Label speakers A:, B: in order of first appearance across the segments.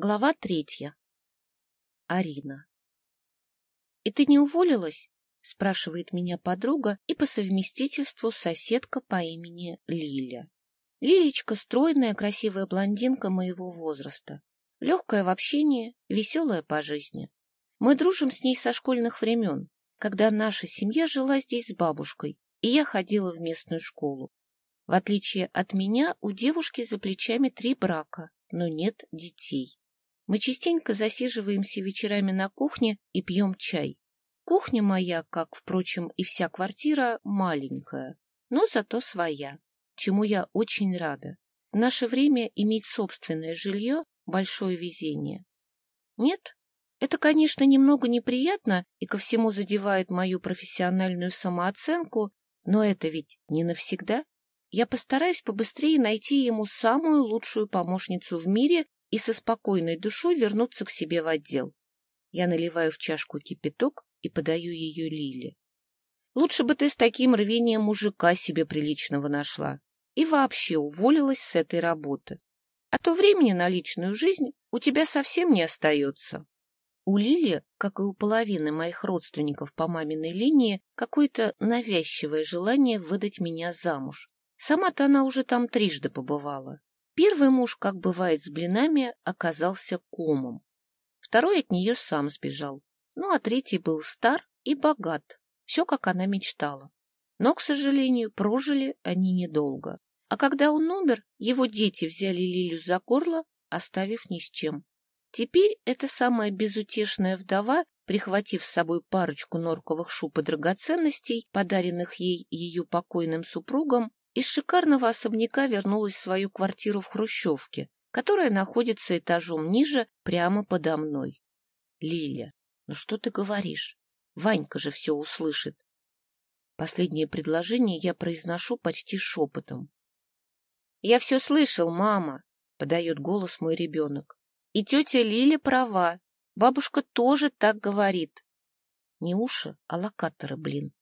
A: Глава третья. Арина. «И ты не уволилась?» — спрашивает меня подруга и по совместительству соседка по имени Лиля. Лилечка — стройная, красивая блондинка моего возраста. Легкая в общении, веселая по жизни. Мы дружим с ней со школьных времен, когда наша семья жила здесь с бабушкой, и я ходила в местную школу. В отличие от меня, у девушки за плечами три брака, но нет детей. Мы частенько засиживаемся вечерами на кухне и пьем чай. Кухня моя, как, впрочем, и вся квартира, маленькая, но зато своя, чему я очень рада. В наше время иметь собственное жилье — большое везение. Нет, это, конечно, немного неприятно и ко всему задевает мою профессиональную самооценку, но это ведь не навсегда. Я постараюсь побыстрее найти ему самую лучшую помощницу в мире и со спокойной душой вернуться к себе в отдел. Я наливаю в чашку кипяток и подаю ее Лиле. Лучше бы ты с таким рвением мужика себе приличного нашла и вообще уволилась с этой работы. А то времени на личную жизнь у тебя совсем не остается. У Лили, как и у половины моих родственников по маминой линии, какое-то навязчивое желание выдать меня замуж. Сама-то она уже там трижды побывала. Первый муж, как бывает с блинами, оказался комом. Второй от нее сам сбежал. Ну, а третий был стар и богат. Все, как она мечтала. Но, к сожалению, прожили они недолго. А когда он умер, его дети взяли Лилю за горло, оставив ни с чем. Теперь эта самая безутешная вдова, прихватив с собой парочку норковых шуб и драгоценностей, подаренных ей ее покойным супругом, из шикарного особняка вернулась в свою квартиру в Хрущевке, которая находится этажом ниже, прямо подо мной. — Лиля, ну что ты говоришь? Ванька же все услышит. Последнее предложение я произношу почти шепотом. — Я все слышал, мама, — подает голос мой ребенок. — И тетя Лиля права. Бабушка тоже так говорит. Не уши, а локаторы, блин.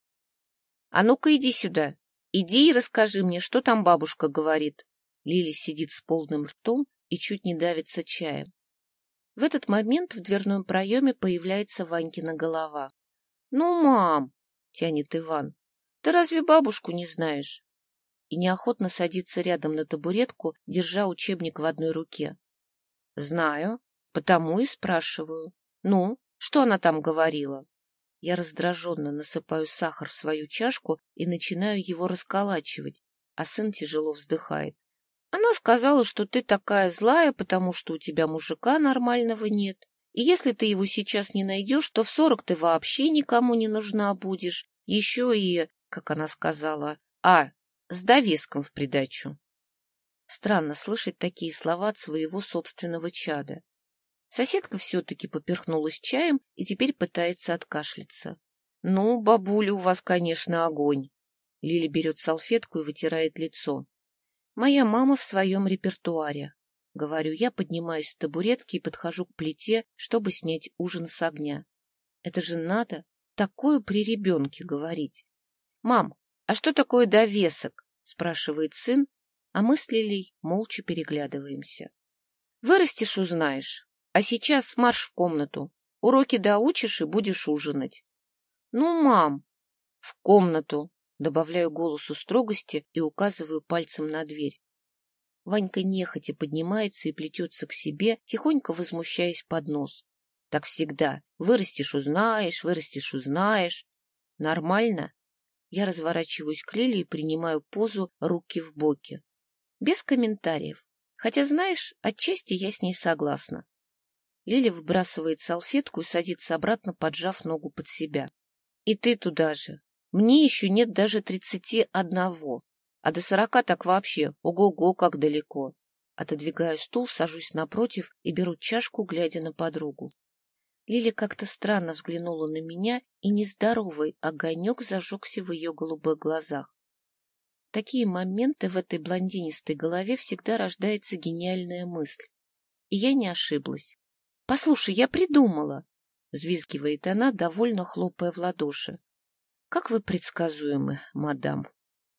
A: — А ну-ка иди сюда, Иди и расскажи мне, что там бабушка говорит. Лили сидит с полным ртом и чуть не давится чаем. В этот момент в дверном проеме появляется Ванькина голова. — Ну, мам! — тянет Иван. — Ты разве бабушку не знаешь? И неохотно садится рядом на табуретку, держа учебник в одной руке. — Знаю, потому и спрашиваю. Ну, что она там говорила? Я раздраженно насыпаю сахар в свою чашку и начинаю его расколачивать, а сын тяжело вздыхает. Она сказала, что ты такая злая, потому что у тебя мужика нормального нет. И если ты его сейчас не найдешь, то в сорок ты вообще никому не нужна будешь. Еще и, как она сказала, а, с довеском в придачу. Странно слышать такие слова от своего собственного чада. Соседка все-таки поперхнулась чаем и теперь пытается откашляться. — Ну, бабуля, у вас, конечно, огонь. Лили берет салфетку и вытирает лицо. — Моя мама в своем репертуаре. Говорю я, поднимаюсь с табуретки и подхожу к плите, чтобы снять ужин с огня. Это же надо такое при ребенке говорить. — Мам, а что такое довесок? — спрашивает сын, а мы с Лилей молча переглядываемся. — Вырастешь — узнаешь. А сейчас марш в комнату. Уроки доучишь и будешь ужинать. — Ну, мам! — В комнату! — добавляю голосу строгости и указываю пальцем на дверь. Ванька нехотя поднимается и плетется к себе, тихонько возмущаясь под нос. Так всегда. Вырастешь — узнаешь, вырастешь — узнаешь. Нормально? Я разворачиваюсь к Лиле и принимаю позу руки в боки. Без комментариев. Хотя, знаешь, отчасти я с ней согласна. Лиля выбрасывает салфетку и садится обратно, поджав ногу под себя. И ты туда же. Мне еще нет даже тридцати одного. А до сорока так вообще, ого-го, как далеко. Отодвигаю стул, сажусь напротив и беру чашку, глядя на подругу. Лиля как-то странно взглянула на меня, и нездоровый огонек зажегся в ее голубых глазах. В такие моменты в этой блондинистой голове всегда рождается гениальная мысль. И я не ошиблась. — Послушай, я придумала! — взвизгивает она, довольно хлопая в ладоши. — Как вы предсказуемы, мадам.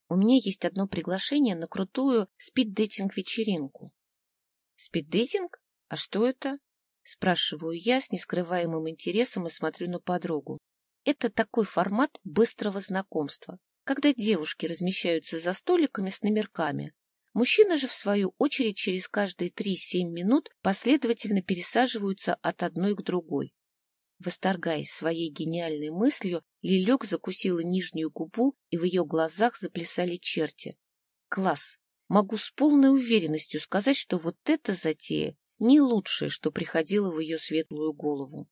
A: У меня есть одно приглашение на крутую спид-дейтинг-вечеринку. — Спид-дейтинг? А что это? Спрашиваю я с нескрываемым интересом и смотрю на подругу. Это такой формат быстрого знакомства, когда девушки размещаются за столиками с номерками. Мужчины же, в свою очередь, через каждые 3-7 минут последовательно пересаживаются от одной к другой. Восторгаясь своей гениальной мыслью, Лилек закусила нижнюю губу, и в ее глазах заплясали черти. Класс! Могу с полной уверенностью сказать, что вот эта затея не лучшее, что приходило в ее светлую голову.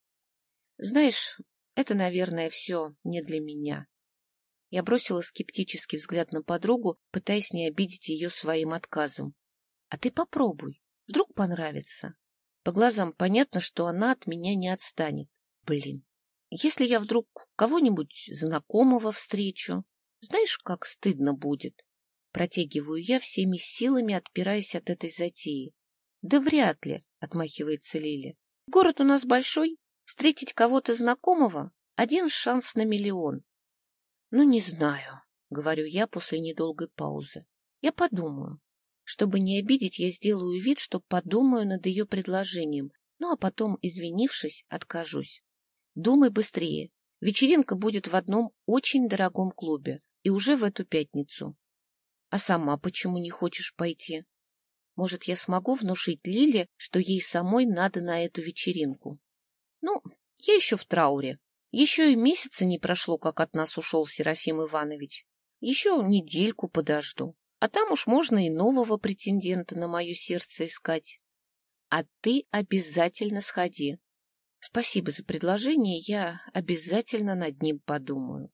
A: Знаешь, это, наверное, все не для меня. Я бросила скептический взгляд на подругу, пытаясь не обидеть ее своим отказом. А ты попробуй, вдруг понравится. По глазам понятно, что она от меня не отстанет. Блин, если я вдруг кого-нибудь знакомого встречу, знаешь, как стыдно будет? Протягиваю я всеми силами, отпираясь от этой затеи. Да вряд ли, отмахивается Лиля. Город у нас большой, встретить кого-то знакомого — один шанс на миллион. Ну, не знаю, говорю я после недолгой паузы. Я подумаю. Чтобы не обидеть, я сделаю вид, что подумаю над ее предложением, ну а потом, извинившись, откажусь. Думай быстрее. Вечеринка будет в одном очень дорогом клубе, и уже в эту пятницу. А сама почему не хочешь пойти? Может, я смогу внушить Лиле, что ей самой надо на эту вечеринку? Ну, я еще в трауре. Еще и месяца не прошло, как от нас ушел Серафим Иванович. Еще недельку подожду. А там уж можно и нового претендента на мое сердце искать. А ты обязательно сходи. Спасибо за предложение, я обязательно над ним подумаю.